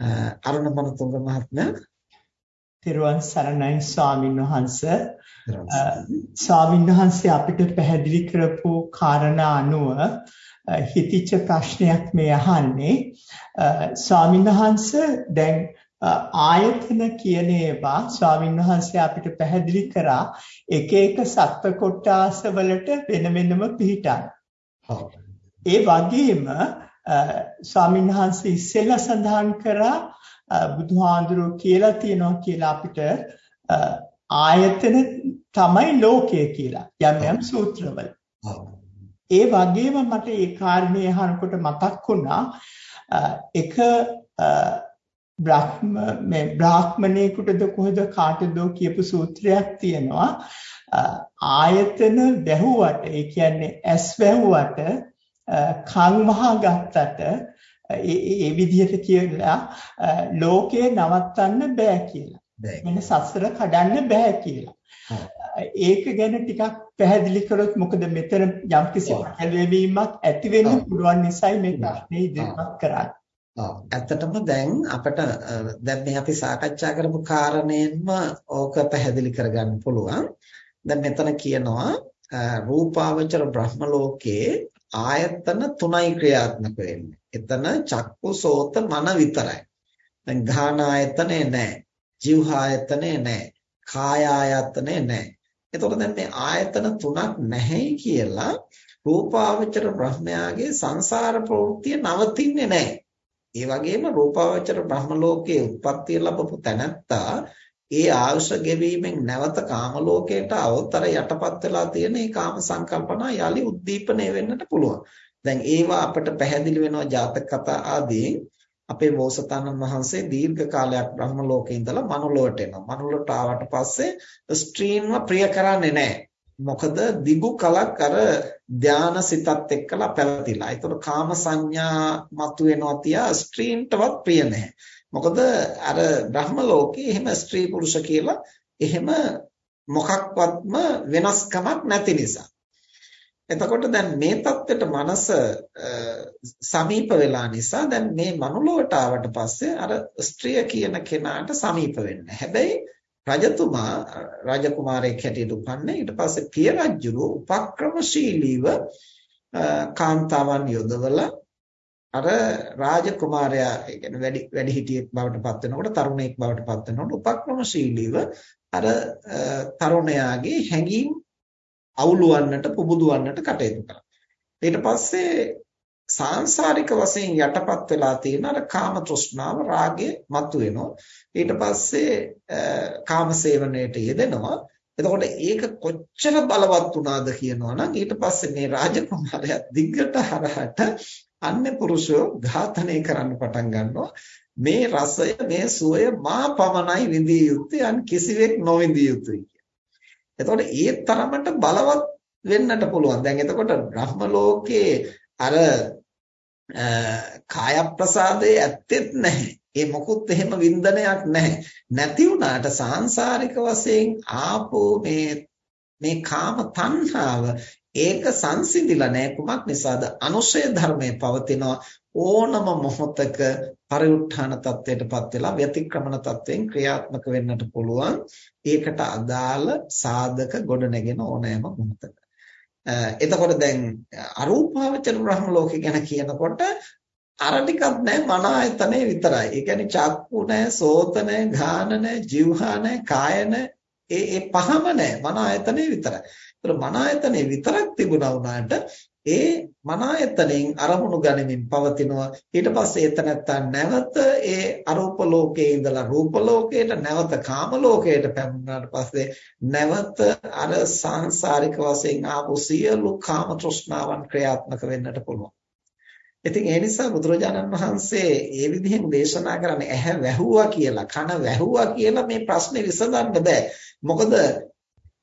අරුණ මනතුංග මහත්මයා. තෙරුවන් සරණයි ස්වාමින් වහන්සේ. ස්වාමින් වහන්සේ අපිට පැහැදිලි කරපු කාරණා අනුව හිතිච්ච ප්‍රශ්නයක් මේ අහන්නේ. ස්වාමින් වහන්සේ දැන් ආයතන කියන ඒවා ස්වාමින් වහන්සේ අපිට පැහැදිලි කරා එක එක සත්ව කොටාස වලට වෙන වෙනම පිහිටන්. ඒ වගේම ස්වාමීන් වහන්සේ ඉස්සෙල්ලා සඳහන් කරා බුදුහාඳුරෝ කියලා තියෙනවා කියලා අපිට ආයතන තමයි ලෝකය කියලා යම් යම් සූත්‍රවල. ඒ වගේම මට ඒ කාරණේ අහනකොට මතක් වුණා එක බ්‍රහ්ම මේ බ්‍රාහ්මණේකටද කොහෙද කාටද කියපු සූත්‍රයක් තියෙනවා ආයතන වැහුවට ඒ කියන්නේ ඇස් වැහුවට කන් වහා ගත්තට ඒ විදිහට කියලා ලෝකේ නවත්තන්න බෑ කියලා. මෙන්න සසර කඩන්න බෑ කියලා. ඒක ගැන ටිකක් පැහැදිලි කරොත් මොකද මෙතන යම්කිසි පැහැදිලිවීමක් ඇති වෙන්න පුළුවන් නිසායි මේ ප්‍රශ්නේ ඉදිරිපත් කරන්නේ. ඇත්තටම දැන් අපිට දැන් මේ අපි සාකච්ඡා කරපු කාරණේන්ම ඕක පැහැදිලි කරගන්න පුළුවන්. දැන් මෙතන කියනවා රූපාවචර බ්‍රහ්ම ලෝකයේ ආයතන තුනයි ක්‍රියාත්මක වෙන්නේ. එතන චක්කු සෝත මන විතරයි. දැන් ගාහන ආයතනේ නැහැ. જીව ආයතනේ නැහැ. කාය ආයතනේ නැහැ. එතකොට දැන් මේ ආයතන තුනක් නැහැයි කියලා රූපාවචර බ්‍රහ්මයාගේ සංසාර ප්‍රවෘත්තිය නවතින්නේ නැහැ. ඒ වගේම රූපාවචර බ්‍රහ්ම ලෝකයේ උත්පත්තිය ලැබපු තැනැත්තා ඒ ආයුෂ ගෙවීමෙන් නැවත කාම ලෝකයට අවතර යටපත් වෙලා තියෙන මේ කාම සංකල්පනා යලි උද්දීපනය වෙන්නට පුළුවන්. දැන් ඒවා අපට පැහැදිලි වෙනවා ජාතක කතා ආදී අපේ බෝසතාණන් වහන්සේ දීර්ඝ කාලයක් බ්‍රහ්ම ලෝකේ ඉඳලා මනුලොවට එනවා. මනුලොවට ආවට පස්සේ ස්ත්‍රීන්ව ප්‍රිය කරන්නේ නැහැ. මොකද දිගු කලක් අර ධාන සිතත් එක්කලා පැවතිලා. ඒතර කාම සංඥා මතුවෙනවා තියා ස්ත්‍රීන්ටවත් ප්‍රිය නැහැ. මොකද අර බ්‍රහ්ම ලෝකේ එහෙම ස්ත්‍රී පුරුෂ කියලා එහෙම මොකක්වත්ම වෙනස්කමක් නැති නිසා. එතකොට දැන් මේ தත්වෙට මනස සමීප වෙලා නිසා දැන් මේ මනුලොවට ආවට පස්සේ අර ස්ත්‍රිය කියන කෙනාට සමීප වෙන්නේ. හැබැයි රජතුමා රාජකුමාරයෙක් හැටියට උපන්නේ ඊට පස්සේ පිය රජුරු උපක්‍රමශීලීව කාන්තාවන් යොදවලා අර රාජකුමාරයා ඒ කියන්නේ වැඩි වැඩි හිටියෙක් බවට පත් වෙනකොට තරුණයෙක් බවට පත් වෙනකොට උපක්‍රමශීලීව අර තරුණයාගේ හැඟීම් අවුලවන්නට පුබුදවන්නට කටයුතු කරා. ඊට පස්සේ සාංශාරික වශයෙන් යටපත් වෙලා තියෙන අර කාම තෘෂ්ණාව රාගය මතුවෙනවා. ඊට පස්සේ කාම සේවනයේට යෙදෙනවා. එතකොට ඒක කොච්චර බලවත් වුණාද කියනවනම් ඊට පස්සේ මේ රාජකුමාරයා දිග්ගට හරහට අන්‍ය පුරුෂයෝ ඝාතනය කරන්න පටන් ගන්නවා මේ රසය මේ සුවය මා පමණයි විඳිය යුත්තේ අන් කිසිවෙක් නොවිඳිය යුතුයි කියන. එතකොට ඒ තරමට බලවත් වෙන්නට පුළුවන්. දැන් එතකොට බ්‍රහ්ම ලෝකයේ අර කාය ප්‍රසාදයේ ඇත්තෙත් නැහැ. ඒ මොකුත් එහෙම වින්දනයක් නැහැ. නැති වුණාට සාංශාරික වශයෙන් ආපෝ මේ මේ කාම තණ්හාව ඒක සංසිඳිලා නැහැ කුමක් නිසාද අනුශය ධර්මයේ පවතින ඕනම මොහොතක පරිඋත්ථාන තත්වයටපත් වෙලා ව්‍යතික්‍රමන තත්වයෙන් ක්‍රියාත්මක වෙන්නට පුළුවන් ඒකට අදාළ සාධක ගොඩ නැගෙන ඕනෑම මොහොතක එතකොට දැන් අරූපාවචර බ්‍රහ්ම ලෝකේ ගැන කියනකොට අර ටිකක් නැහැ මන ආයතනේ විතරයි. ඒ කියන්නේ චක්කු නැහැ, සෝත නැහැ, ගාන නැහැ, જીවහා නැහැ, කාය නැහැ. ඒ ඒ පහම නැහැ මන ආයතනේ විතරයි. ඒතර මන ආයතනේ විතරක් තිබුණා වුණාට ඒ මන ආයතනෙන් අරමුණු ගනිමින් පවතිනවා ඊට පස්සේ එතනත්තා නැවත ඒ අරූප ලෝකයේ ඉඳලා රූප ලෝකයට නැවත කාම ලෝකයට පැමුණාට පස්සේ නැවත අර සංසාරික වශයෙන් ආපු සියලු කාම තෘෂ්ණාවන් ක්‍රියාත්මක වෙන්නට පුළුවන් ඉතින් ඒ නිසා බුදුරජාණන් වහන්සේ මේ විදිහෙන් දේශනා කරන්නේ ඇහැ වැහුවා කියලා කන වැහුවා කියලා මේ ප්‍රශ්නේ විසඳන්න බෑ. මොකද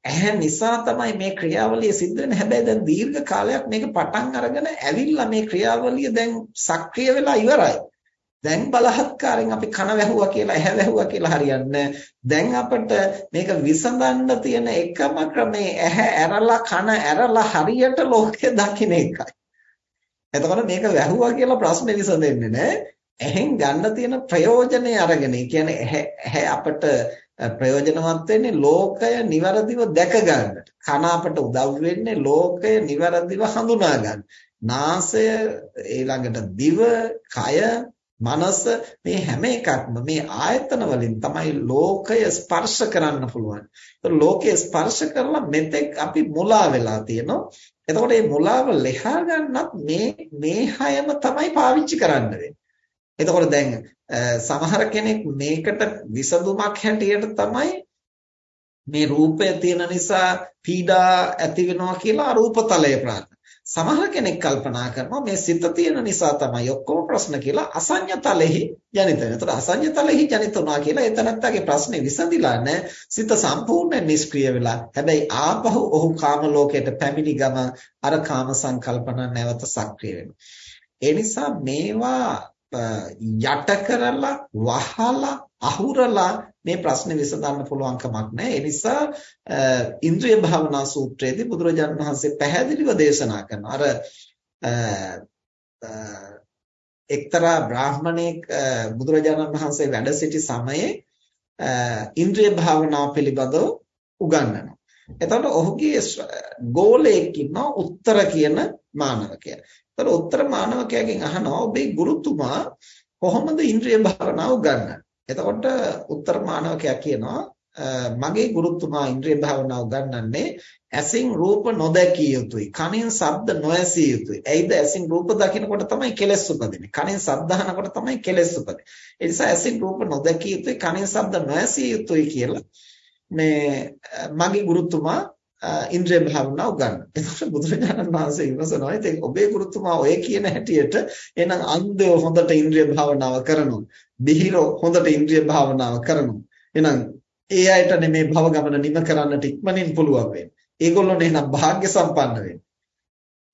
ඇහැ නිසා තමයි මේ ක්‍රියාවලිය සිද්ධ වෙන්නේ. හැබැයි දැන් දීර්ඝ කාලයක් මේක පටන් අරගෙන ඇවිල්ලා මේ ක්‍රියාවලිය දැන් සක්‍රිය වෙලා ඉවරයි. දැන් බලහත්කාරයෙන් අපි කන වැහුවා කියලා ඇහැ වැහුවා කියලා හරියන්නේ දැන් අපිට මේක විසඳන්න තියෙන එකම ක්‍රමේ ඇහැ ඇරලා කන ඇරලා හරියට ලෝකය දකින්න එකයි. එතකොට මේක වැහුවා කියලා ප්‍රශ්නේ විසඳෙන්නේ නැහැ. ඇහෙන් ගන්න තියෙන ප්‍රයෝජනේ අරගෙන කියන්නේ ඇහැ අපට ප්‍රයෝජනවත් වෙන්නේ ලෝකය નિවරදිව දැක ගන්නට. කන අපට උදව් වෙන්නේ ලෝකය નિවරදිව හඳුනා ගන්න. නාසය ඊළඟට දිව, කය, මනස මේ හැම එකක්ම මේ ආයතන වලින් තමයි ලෝකය ස්පර්ශ කරන්න පුළුවන්. ඒක ලෝකය ස්පර්ශ කරලා මෙතෙක් අපි මුලා වෙලා තියෙනවා. එතකොට මේ මුලාව ලෙහා ගන්නත් මේ මේ හයම තමයි පාවිච්චි කරන්න වෙන්නේ. එතකොට දැන් සමහර කෙනෙක් මේකට විසඳුමක් හැටියට තමයි මේ රූපය තියෙන නිසා පීඩා ඇති වෙනවා කියලා අරූපතලය ප්‍රාර්ථනා. සමහර කෙනෙක් කල්පනා කරනවා මේ සිත තියෙන නිසා තමයි ඔක්කොම ප්‍රශ්න කියලා අසඤ්ඤතලෙහි ජනිත වෙනවා. ඒතර අසඤ්ඤතලෙහි ජනිත වුණා කියලා එතනත්තගේ ප්‍රශ්නේ විසඳිලා නැහැ. සිත සම්පූර්ණයෙන් නිෂ්ක්‍රිය වෙලා. හැබැයි ආපහු ඔහු කාම ලෝකයට පැමිණි ගම අර කාම සංකල්පන නැවත සක්‍රිය වෙනවා. ඒ නිසා මේවා යට කරලා වහලා අහුරලා මේ ප්‍රශ්නේ විසඳන්න පුළුවන් කමක් නැහැ. ඒ නිසා ඉන්ද්‍රිය භාවනා සූත්‍රයේදී බුදුරජාණන් වහන්සේ පැහැදිලිව දේශනා කරනවා. අර එක්තරා බ්‍රාහමණෙක් බුදුරජාණන් වහන්සේ වැඩ සිටි ସମයේ ඉන්ද්‍රිය භාවනාව පිළිබඳව උගන්වනවා. එතකොට ඔහුගේ ගෝලයෙක් ඉන්නවා උත්තර කියන මානවකයා. එතකොට උත්තර මානවකයාගෙන් අහනවා ඔබේ ගුරුතුමා කොහොමද ඉන්ද්‍රිය භාවනාව උගන්වන්නේ? එතකොට උත්තර මානවකයා කියනවා මගේ ගුරුතුමා ඉන්ද්‍රිය භාවනාව උගන්වන්නේ ඇසින් රූප නොදැකිය යුතුයි කනින් ශබ්ද නොඇසිය යුතුයි එයිද ඇසින් රූප දකිනකොට තමයි කෙලෙස් උපදින්නේ කනින් ශබ්ද අහනකොට තමයි කෙලෙස් උපදින්නේ ඒ නිසා ඇසින් රූප නොදැකිය යුතුයි කනින් ශබ්ද නොඇසිය යුතුයි කියලා මේ මගේ ගුරුතුමා ඉන්ද්‍රිය භාවනාව උගන්වනවා. එතකොට බුදුරජාණන් වහන්සේ විමසනවා ඉතින් ඔබේ ගුරුතුමා ඔය කියන හැටියට එහෙනම් අන්ධයෝ හොඳට ඉන්ද්‍රිය භාවනාව කරනවා. බිහිරෝ හොඳට ඉන්ද්‍රිය භාවනාව කරනවා. එහෙනම් ඒ අයට මේ භව ගමන නිම කරන්නට ඉක්මනින් පුළුවන් වෙන්නේ. ඒගොල්ලෝ එහෙනම් වාග්ය සම්පන්න වෙන්නේ.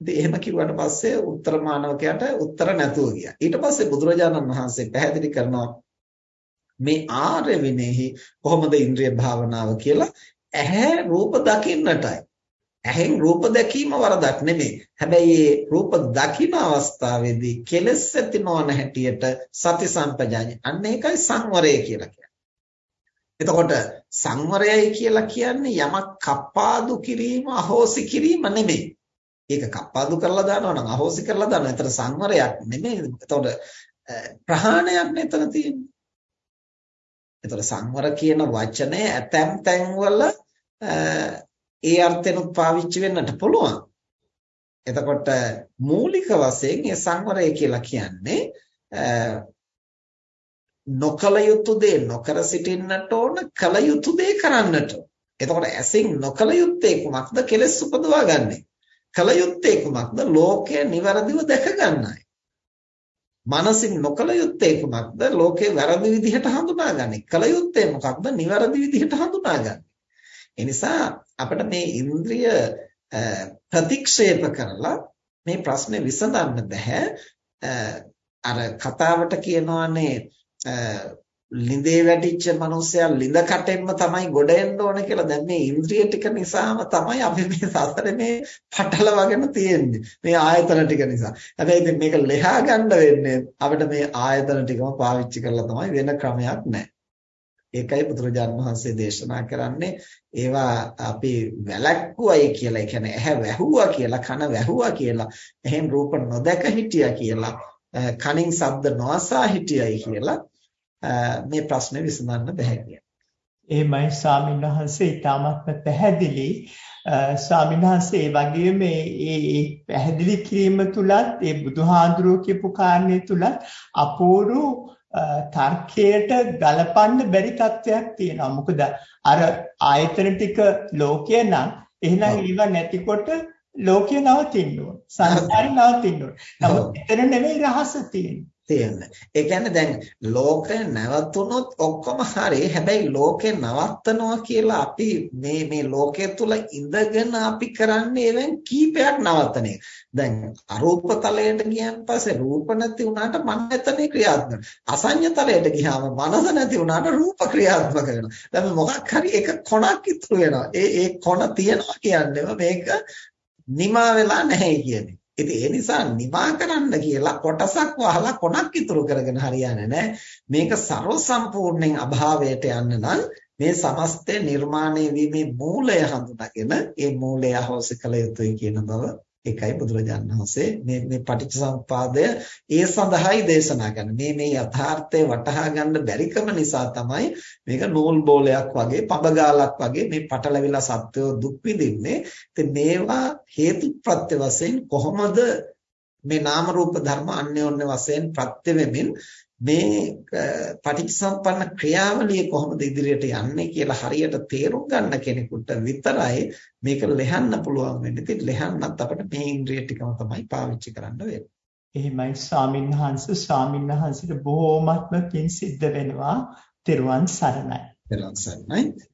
ඉතින් එහෙම කිව්වට පස්සේ උත්තර මානවකයාට උත්තර නැතුව ගියා. ඊට පස්සේ බුදුරජාණන් වහන්සේ පැහැදිලි කරනවා මේ ආර්ය විනේහි කොහොමද ඉන්ද්‍රිය භාවනාව කියලා ඇහැ රූප දකින්නටයි. ඇහෙන් රූප දැකීම වරදක් නෙමෙයි. හැබැයි මේ රූප දකින අවස්ථාවේදී කෙලස් ඇති නොවන හැටියට සති සම්පජාඤ්ඤ. අන්න ඒකයි සංවරය කියලා කියන්නේ. එතකොට සංවරයයි කියලා කියන්නේ යමක් කප්පාදු කිරීම අහෝසි කිරීම නෙමෙයි. ඒක කප්පාදු කරලා දානවා නම් අහෝසි කරලා දානවා. ඒතර සංවරයක් නෙමෙයි. එතකොට ප්‍රහාණයක් නෙතන තියෙන්නේ. එතකොට සංවර කියන වචනය ඇතැම් තැන්වල ඒ අර්ථෙනුත් පාවිච්චි වෙන්නට පුළුවන්. එතකොට මූලික වශයෙන් මේ සංවරය කියලා කියන්නේ නොකල යුතු දේ නොකර සිටින්නට ඕන කල යුතු දේ කරන්නට. එතකොට ඇසින් නොකල යුත්තේ කුමක්ද කෙලස් උපදවා ගන්නෙ. කල යුත්තේ කුමක්ද ලෝකය નિවරදිව දැක ගන්නයි. මනසින් නොකල යුත්තේ කුමක්ද ලෝකේ වැරදි විදිහට හඳුනාගන්නේ. කල යුත්තේ මොකක්ද නිවැරදි විදිහට හඳුනාගන්නේ. ඒ නිසා අපිට මේ ඉන්ද්‍රිය ප්‍රතික්ෂේප කරලා මේ ප්‍රශ්නේ විසඳන්න බෑ. අර කතාවට කියනවානේ ලිඳේ වැටිච්ච මිනිස්සයා ලිඳ කටෙන්ම තමයි ගොඩ එන්න ඕන කියලා. දැන් මේ ඉන්ද්‍රිය ටික නිසාම තමයි අපි මේ සසරේ මේ පටලවගෙන තියෙන්නේ. මේ ආයතන ටික නිසා. හැබැයි ඉතින් මේක ලෙහා ගන්න වෙන්නේ අපිට මේ ආයතන ටිකම පාවිච්චි කරලා තමයි වෙන ක්‍රමයක් නැහැ. ඒකයි බුදුරජාණන් වහන්සේ දේශනා කරන්නේ ඒවා අපි වැලක්කුවයි කියලා ඒ කියන්නේ ඇහැ වැහුවා කියලා කන වැහුවා කියලා එහෙන් රූප නොදැක හිටියා කියලා කනින් ශබ්ද නොඅසා හිටියයි කියලා මේ ප්‍රශ්නේ විසඳන්න බැහැ කියන්නේ. එහෙමයි ස්වාමීන් වහන්සේ ඊටමත්ම පැහැදිලි ස්වාමීන් වහන්සේ වගේම මේ පැහැදිලි කිරීම තුලත් ඒ බුදුහාඳුරෝ කියපු කාරණේ තුලත් අපූර්ව තර්කයට ගලපන්න බැරි තත්වයක් තියෙනවා. මොකද අර ආයතන ටික ලෝකේ නම් එහෙනම් ඒවා නැතිකොට ලෝකේ නවතින්න ඕන. සංසාරේ නවතින්න ඕන. නමුත් එතන නෙමෙයි රහස තියෙන්නේ. තියෙන්න. ඒ කියන්නේ දැන් ලෝකය නැවතුනොත් ඔක්කොම හරි. හැබැයි ලෝකේ නවත්තනවා කියලා අපි මේ මේ ලෝකයේ තුල ඉඳගෙන අපි කරන්නේ එවෙන් කීපයක් නවත්තන එක. දැන් අරූප තලයට ගියන් පස්සේ රූප නැති වුණාට මන නැතනේ ක්‍රියාත්මක. අසඤ්ඤ තලයට ගියාම මනස නැති වුණාට රූප ක්‍රියාත්මක වෙනවා. දැන් මොකක් හරි එක කොනක් ඉතුරු වෙනවා. ඒ ඒ කොන තියනවා කියන්නේ මේක නිමා වෙලා නැහැ කියන්නේ. ඉතින් ඒ නිසා නිවා කරන්න කියලා කොටසක් වහලා කොනක් ඉතුරු කරගෙන හරියන්නේ නැහැ. මේක ਸਰව සම්පූර්ණයෙන් අභාවයට යන්න නම් මේ සමස්තය නිර්මාණය වීමේ මූලය හඳුනාගෙන ඒ මූලය අහෝසි කළ යුතුයි කියන බව ඒකයි බුදුරජාණන් වහන්සේ මේ මේ පටිච්චසමුපාදය ඒ සඳහායි දේශනා කරන්නේ. මේ මේ යථාර්ථය වටහා ගන්න බැරිකම නිසා තමයි මේක නූල් බෝලයක් වගේ පබගාලක් වගේ මේ පටලවිලා සත්‍යෝ දුක් විඳින්නේ. ඉතින් මේවා හේතු ප්‍රත්‍ය වශයෙන් කොහොමද මේ නාම රූප ධර්ම අන්‍යෝන්‍ය වශයෙන් ප්‍රත්‍ය වෙමින් මේ පටිච්චසම්පන්න ක්‍රියාවලිය කොහොමද ඉදිරියට යන්නේ කියලා හරියට තේරුම් ගන්න කෙනෙකුට විතරයි මේක ලෙහන්න පුළුවන් වෙන්නේ. ඉතින් ලෙහන්නත් අපිට මේ ඉන්ද්‍රිය ටිකම තමයි පාවිච්චි කරන්න වෙන්නේ. එහෙමයි ස්වාමින්වහන්සේ ස්වාමින්වහන්සේට බොහෝමත්ම පින් සිද්ධ වෙනවා. තෙරුවන් සරණයි. තෙරුවන් සරණයි.